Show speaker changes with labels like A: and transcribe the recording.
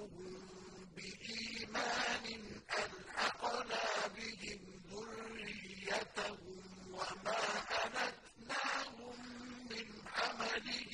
A: ربهم بإيمان ألحقنا بهم ذريتهم وما ألتناهم من عملهم.